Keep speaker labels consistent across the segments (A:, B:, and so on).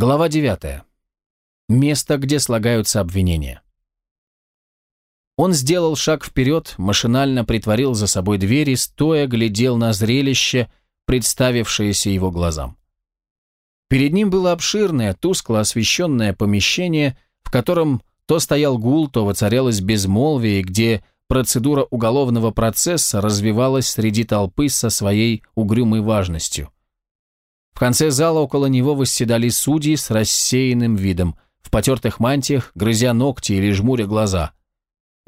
A: Глава 9. Место, где слагаются обвинения. Он сделал шаг вперед, машинально притворил за собой дверь и, стоя, глядел на зрелище, представившееся его глазам. Перед ним было обширное, тускло освещенное помещение, в котором то стоял гул, то воцарялось безмолвие, где процедура уголовного процесса развивалась среди толпы со своей угрюмой важностью – в конце зала около него восседали судьи с рассеянным видом, в потертых мантиях, грызя ногти или жмуря глаза.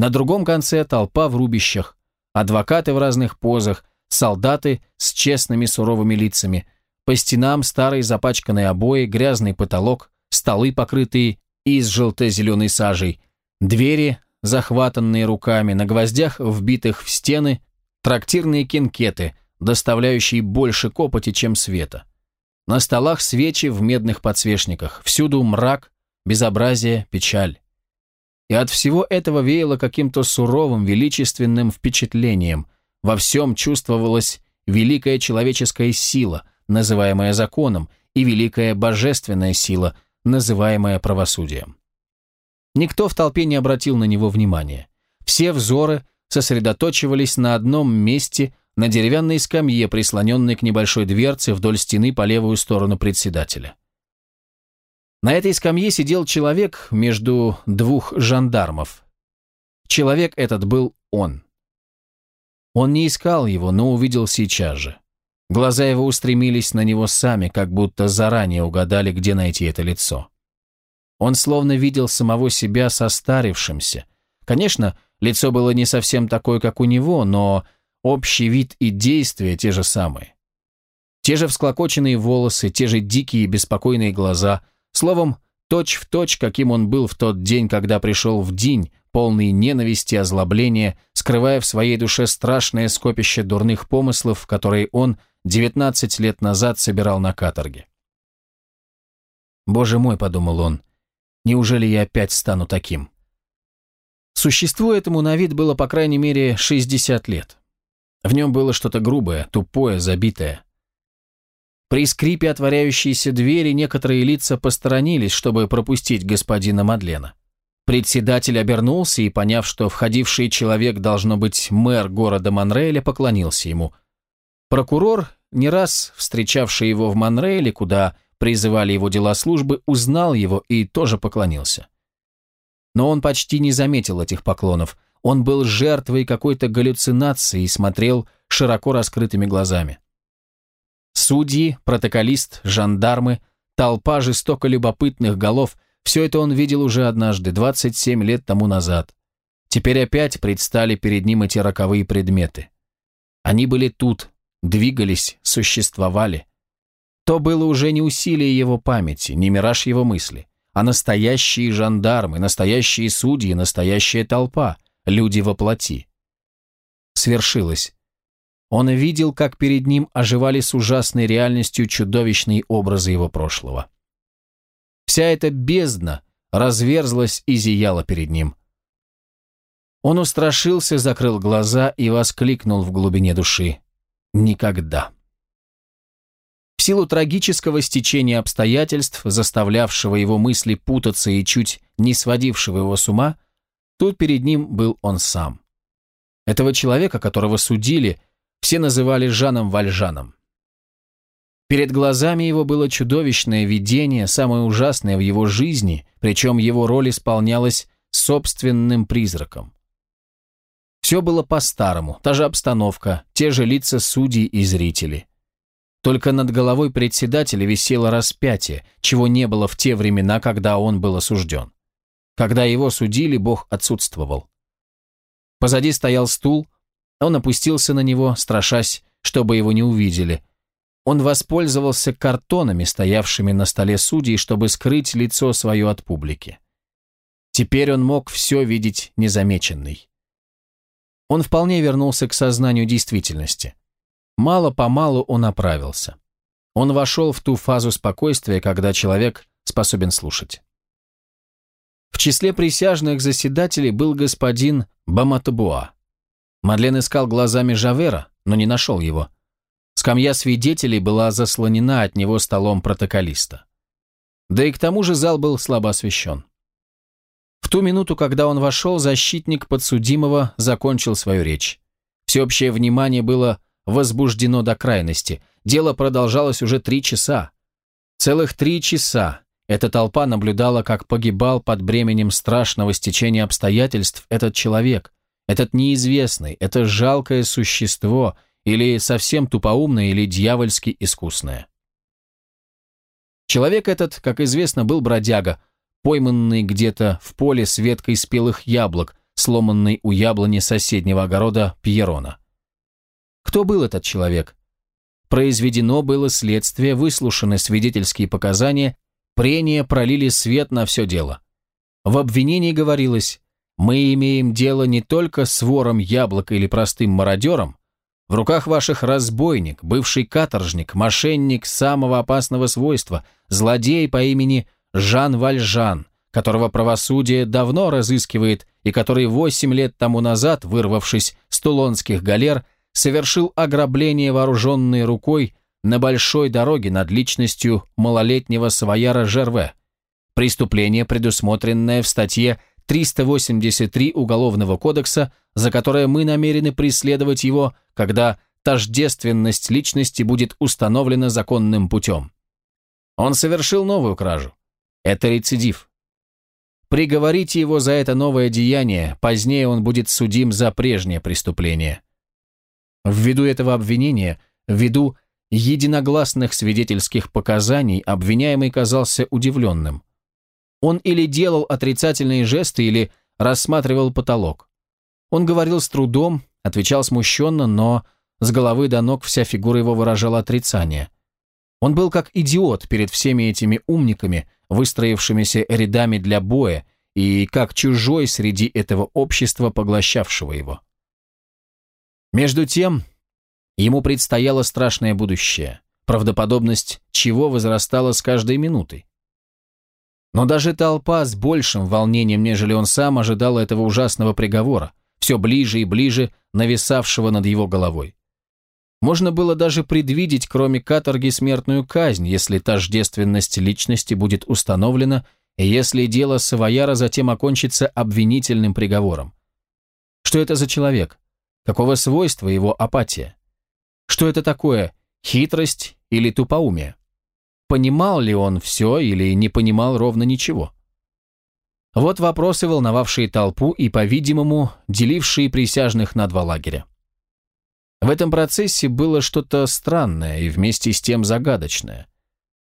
A: На другом конце толпа в рубищах, адвокаты в разных позах, солдаты с честными суровыми лицами, по стенам старые запачканные обои, грязный потолок, столы, покрытые из желто-зеленой сажей, двери, захватанные руками, на гвоздях, вбитых в стены, трактирные кинкеты, доставляющие больше копоти, чем света. На столах свечи в медных подсвечниках, всюду мрак, безобразие, печаль. И от всего этого веяло каким-то суровым, величественным впечатлением. Во всем чувствовалась великая человеческая сила, называемая законом, и великая божественная сила, называемая правосудием. Никто в толпе не обратил на него внимания. Все взоры сосредоточивались на одном месте на деревянной скамье, прислоненной к небольшой дверце вдоль стены по левую сторону председателя. На этой скамье сидел человек между двух жандармов. Человек этот был он. Он не искал его, но увидел сейчас же. Глаза его устремились на него сами, как будто заранее угадали, где найти это лицо. Он словно видел самого себя состарившимся. Конечно, лицо было не совсем такое, как у него, но Общий вид и действия те же самые. Те же всклокоченные волосы, те же дикие беспокойные глаза. Словом, точь в точь, каким он был в тот день, когда пришел в день, полный ненависти и озлобления, скрывая в своей душе страшное скопище дурных помыслов, которые он 19 лет назад собирал на каторге. «Боже мой», — подумал он, — «неужели я опять стану таким?» Существу этому на вид было по крайней мере 60 лет. В нем было что-то грубое, тупое, забитое. При скрипе отворяющейся двери некоторые лица посторонились, чтобы пропустить господина Мадлена. Председатель обернулся и, поняв, что входивший человек должно быть мэр города Монрейля, поклонился ему. Прокурор, не раз встречавший его в Монрейле, куда призывали его дела службы, узнал его и тоже поклонился. Но он почти не заметил этих поклонов – он был жертвой какой-то галлюцинации и смотрел широко раскрытыми глазами. Судьи, протоколист, жандармы, толпа жестоко любопытных голов – все это он видел уже однажды, 27 лет тому назад. Теперь опять предстали перед ним эти роковые предметы. Они были тут, двигались, существовали. То было уже не усилие его памяти, не мираж его мысли, а настоящие жандармы, настоящие судьи, настоящая толпа – люди во плоти. Свершилось. Он видел, как перед ним оживали с ужасной реальностью чудовищные образы его прошлого. Вся эта бездна разверзлась и зияла перед ним. Он устрашился, закрыл глаза и воскликнул в глубине души. «Никогда». В силу трагического стечения обстоятельств, заставлявшего его мысли путаться и чуть не сводившего его с ума, Тут перед ним был он сам. Этого человека, которого судили, все называли Жаном Вальжаном. Перед глазами его было чудовищное видение, самое ужасное в его жизни, причем его роль исполнялась собственным призраком. Все было по-старому, та же обстановка, те же лица судей и зрителей. Только над головой председателя висело распятие, чего не было в те времена, когда он был осужден. Когда его судили, Бог отсутствовал. Позади стоял стул, он опустился на него, страшась, чтобы его не увидели. Он воспользовался картонами, стоявшими на столе судей, чтобы скрыть лицо свое от публики. Теперь он мог все видеть незамеченный. Он вполне вернулся к сознанию действительности. Мало-помалу он оправился. Он вошел в ту фазу спокойствия, когда человек способен слушать. В числе присяжных заседателей был господин Баматабуа. Мадлен искал глазами Жавера, но не нашел его. Скамья свидетелей была заслонена от него столом протоколиста. Да и к тому же зал был слабо освещен. В ту минуту, когда он вошел, защитник подсудимого закончил свою речь. Всеобщее внимание было возбуждено до крайности. Дело продолжалось уже три часа. Целых три часа эта толпа наблюдала, как погибал под бременем страшного стечения обстоятельств этот человек, этот неизвестный, это жалкое существо, или совсем тупоумное, или дьявольски искусное. Человек этот, как известно, был бродяга, пойманный где-то в поле с веткой спелых яблок, сломанной у яблони соседнего огорода Пьерона. Кто был этот человек? Произведено было следствие, выслушаны свидетельские показания Прения пролили свет на все дело. В обвинении говорилось, мы имеем дело не только с вором яблок или простым мародером, в руках ваших разбойник, бывший каторжник, мошенник самого опасного свойства, злодей по имени Жан Вальжан, которого правосудие давно разыскивает и который восемь лет тому назад, вырвавшись с тулонских галер, совершил ограбление вооруженной рукой на большой дороге над личностью малолетнего свояра Жерве. Преступление, предусмотренное в статье 383 Уголовного кодекса, за которое мы намерены преследовать его, когда тождественность личности будет установлена законным путем. Он совершил новую кражу. Это рецидив. Приговорите его за это новое деяние, позднее он будет судим за прежнее преступление. Ввиду этого обвинения, ввиду единогласных свидетельских показаний обвиняемый казался удивленным. Он или делал отрицательные жесты, или рассматривал потолок. Он говорил с трудом, отвечал смущенно, но с головы до ног вся фигура его выражала отрицание. Он был как идиот перед всеми этими умниками, выстроившимися рядами для боя, и как чужой среди этого общества, поглощавшего его. Между тем, Ему предстояло страшное будущее, правдоподобность чего возрастала с каждой минутой. Но даже толпа с большим волнением, нежели он сам, ожидала этого ужасного приговора, все ближе и ближе нависавшего над его головой. Можно было даже предвидеть, кроме каторги, смертную казнь, если тождественность личности будет установлена, и если дело Савояра затем окончится обвинительным приговором. Что это за человек? Какого свойства его апатия? Что это такое? Хитрость или тупоумие? Понимал ли он все или не понимал ровно ничего? Вот вопросы, волновавшие толпу и, по-видимому, делившие присяжных на два лагеря. В этом процессе было что-то странное и вместе с тем загадочное.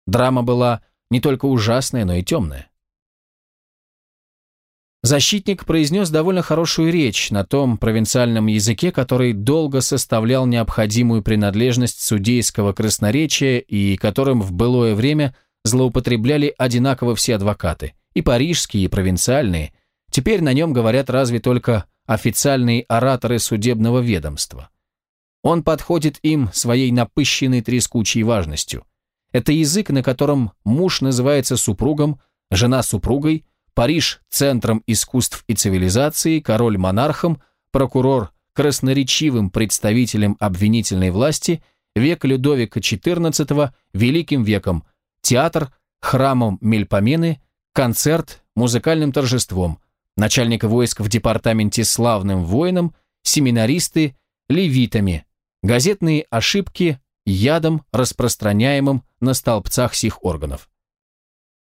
A: Драма была не только ужасная, но и темная. Защитник произнес довольно хорошую речь на том провинциальном языке, который долго составлял необходимую принадлежность судейского красноречия и которым в былое время злоупотребляли одинаково все адвокаты, и парижские, и провинциальные. Теперь на нем говорят разве только официальные ораторы судебного ведомства. Он подходит им своей напыщенной трескучей важностью. Это язык, на котором муж называется супругом, жена супругой, Париж – центром искусств и цивилизации, король – монархом, прокурор – красноречивым представителем обвинительной власти, век Людовика XIV – великим веком, театр – храмом Мельпомены, концерт – музыкальным торжеством, начальник войск в департаменте славным воином, семинаристы – левитами, газетные ошибки – ядом, распространяемым на столбцах сих органов.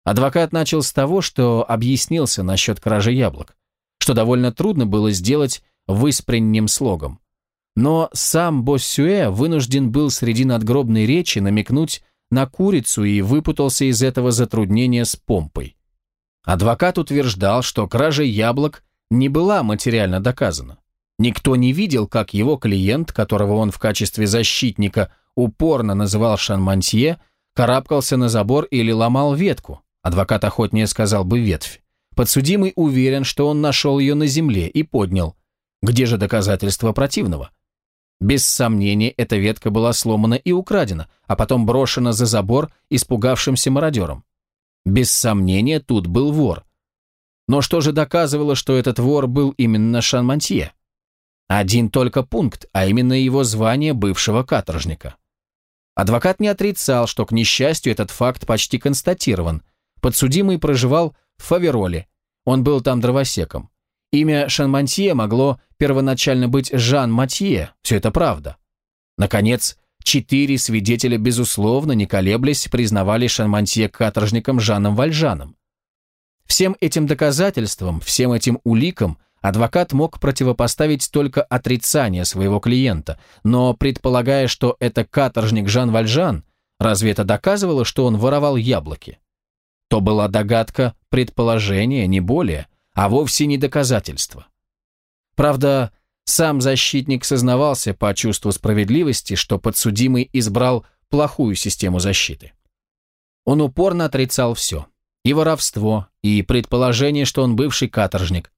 A: Адвокат начал с того, что объяснился насчет кражи яблок, что довольно трудно было сделать выспренним слогом. Но сам Боссюэ вынужден был среди надгробной речи намекнуть на курицу и выпутался из этого затруднения с помпой. Адвокат утверждал, что кража яблок не была материально доказана. Никто не видел, как его клиент, которого он в качестве защитника упорно называл Шанмантье, карабкался на забор или ломал ветку, Адвокат охотнее сказал бы ветвь. Подсудимый уверен, что он нашел ее на земле и поднял. Где же доказательства противного? Без сомнения, эта ветка была сломана и украдена, а потом брошена за забор испугавшимся мародером. Без сомнения, тут был вор. Но что же доказывало, что этот вор был именно Шанмантье? Один только пункт, а именно его звание бывшего каторжника. Адвокат не отрицал, что, к несчастью, этот факт почти констатирован – Подсудимый проживал в Фавероле. Он был там дровосеком. Имя Шанмантье могло первоначально быть Жан Матье, все это правда. Наконец, четыре свидетеля, безусловно, не колеблясь, признавали Шанмантье каторжником Жаном Вальжаном. Всем этим доказательствам, всем этим уликам адвокат мог противопоставить только отрицание своего клиента, но предполагая, что это каторжник Жан Вальжан, разве это доказывало, что он воровал яблоки? То была догадка, предположение, не более, а вовсе не доказательство. Правда, сам защитник сознавался по чувству справедливости, что подсудимый избрал плохую систему защиты. Он упорно отрицал все. И воровство, и предположение, что он бывший каторжник.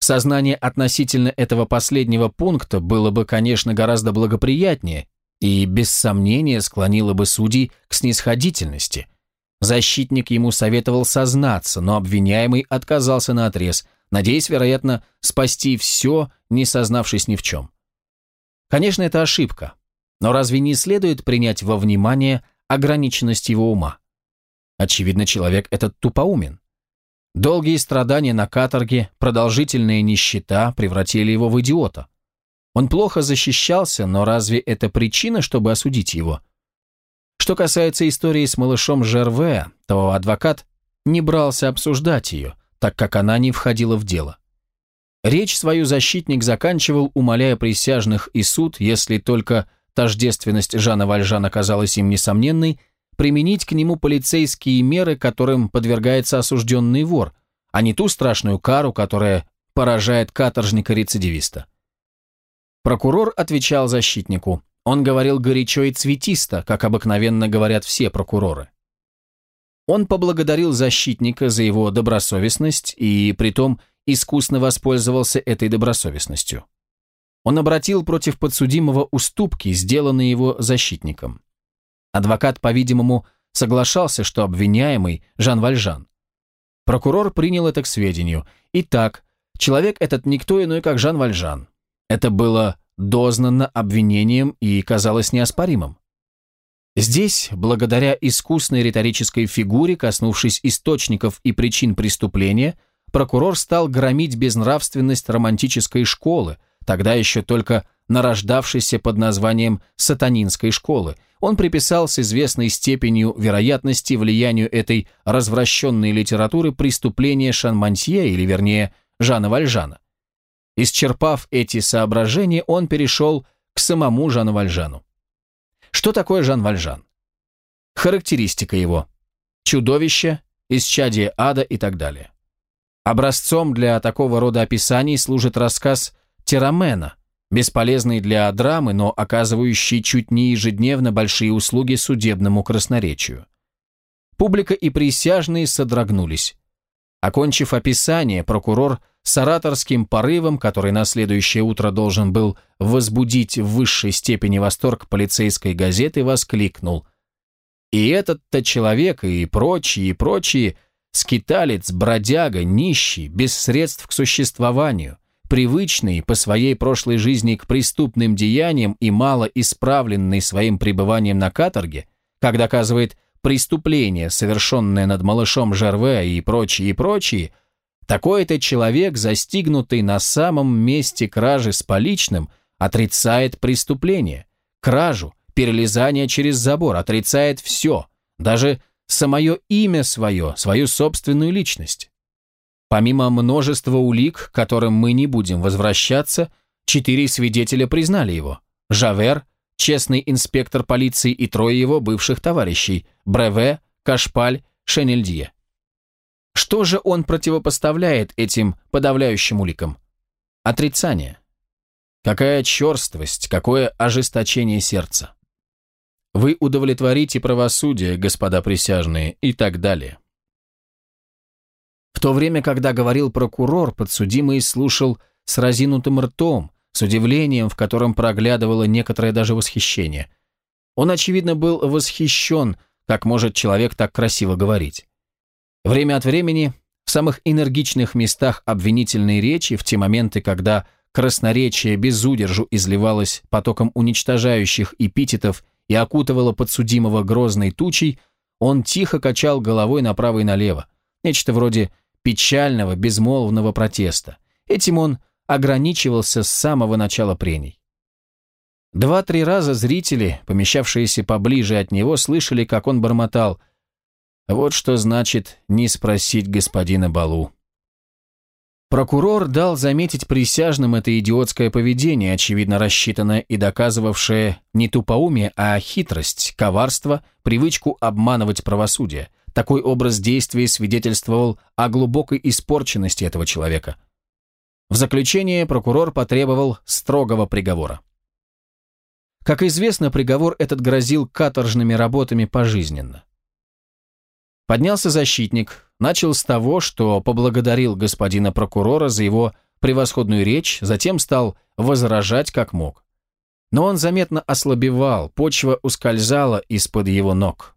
A: Сознание относительно этого последнего пункта было бы, конечно, гораздо благоприятнее и, без сомнения, склонило бы судей к снисходительности – Защитник ему советовал сознаться, но обвиняемый отказался на отрез, надеясь, вероятно, спасти все, не сознавшись ни в чем. Конечно, это ошибка, но разве не следует принять во внимание ограниченность его ума? Очевидно, человек этот тупоумен. Долгие страдания на каторге, продолжительная нищета превратили его в идиота. Он плохо защищался, но разве это причина, чтобы осудить его? Что касается истории с малышом Жерве, то адвокат не брался обсуждать ее, так как она не входила в дело. Речь свою защитник заканчивал, умоляя присяжных и суд, если только тождественность Жана Вальжана казалась им несомненной, применить к нему полицейские меры, которым подвергается осужденный вор, а не ту страшную кару, которая поражает каторжника-рецидивиста. Прокурор отвечал защитнику – он говорил горячо и цветисто, как обыкновенно говорят все прокуроры. Он поблагодарил защитника за его добросовестность и, притом, искусно воспользовался этой добросовестностью. Он обратил против подсудимого уступки, сделанные его защитником. Адвокат, по-видимому, соглашался, что обвиняемый Жан Вальжан. Прокурор принял это к сведению. Итак, человек этот никто иной, как Жан Вальжан. Это было дознано обвинением и казалось неоспоримым. Здесь, благодаря искусной риторической фигуре, коснувшись источников и причин преступления, прокурор стал громить безнравственность романтической школы, тогда еще только нарождавшейся под названием сатанинской школы. Он приписал с известной степенью вероятности влиянию этой развращенной литературы преступления Шанмансье, или вернее, Жана Вальжана. Исчерпав эти соображения, он перешел к самому Жану Вальжану. Что такое Жан Вальжан? Характеристика его. Чудовище, исчадие ада и так далее. Образцом для такого рода описаний служит рассказ Терамена, бесполезный для драмы, но оказывающий чуть не ежедневно большие услуги судебному красноречию. Публика и присяжные содрогнулись. Окончив описание, прокурор с ораторским порывом, который на следующее утро должен был возбудить в высшей степени восторг полицейской газеты, воскликнул. И этот-то человек, и прочие, и прочие, скиталец, бродяга, нищий, без средств к существованию, привычный по своей прошлой жизни к преступным деяниям и мало исправленный своим пребыванием на каторге, как доказывает преступление, совершенное над малышом Жерве и прочие, и прочие, такой-то человек, застигнутый на самом месте кражи с поличным, отрицает преступление, кражу, перелезание через забор, отрицает все, даже самое имя свое, свою собственную личность. Помимо множества улик, к которым мы не будем возвращаться, четыре свидетеля признали его. Жавер, честный инспектор полиции и трое его бывших товарищей – Бреве, Кашпаль, Шенельдье. Что же он противопоставляет этим подавляющим уликам? Отрицание. Какая черствость, какое ожесточение сердца. Вы удовлетворите правосудие, господа присяжные, и так далее. В то время, когда говорил прокурор, подсудимый слушал с разинутым ртом, с удивлением, в котором проглядывало некоторое даже восхищение. Он, очевидно, был восхищен, как может человек так красиво говорить. Время от времени в самых энергичных местах обвинительной речи, в те моменты, когда красноречие без удержу изливалось потоком уничтожающих эпитетов и окутывало подсудимого грозной тучей, он тихо качал головой направо и налево, нечто вроде печального, безмолвного протеста. Этим он ограничивался с самого начала прений. Два-три раза зрители, помещавшиеся поближе от него, слышали, как он бормотал «Вот что значит не спросить господина Балу». Прокурор дал заметить присяжным это идиотское поведение, очевидно рассчитанное и доказывавшее не тупоумие, а хитрость, коварство, привычку обманывать правосудие. Такой образ действия свидетельствовал о глубокой испорченности этого человека. В заключение прокурор потребовал строгого приговора. Как известно, приговор этот грозил каторжными работами пожизненно. Поднялся защитник, начал с того, что поблагодарил господина прокурора за его превосходную речь, затем стал возражать как мог. Но он заметно ослабевал, почва ускользала из-под его ног.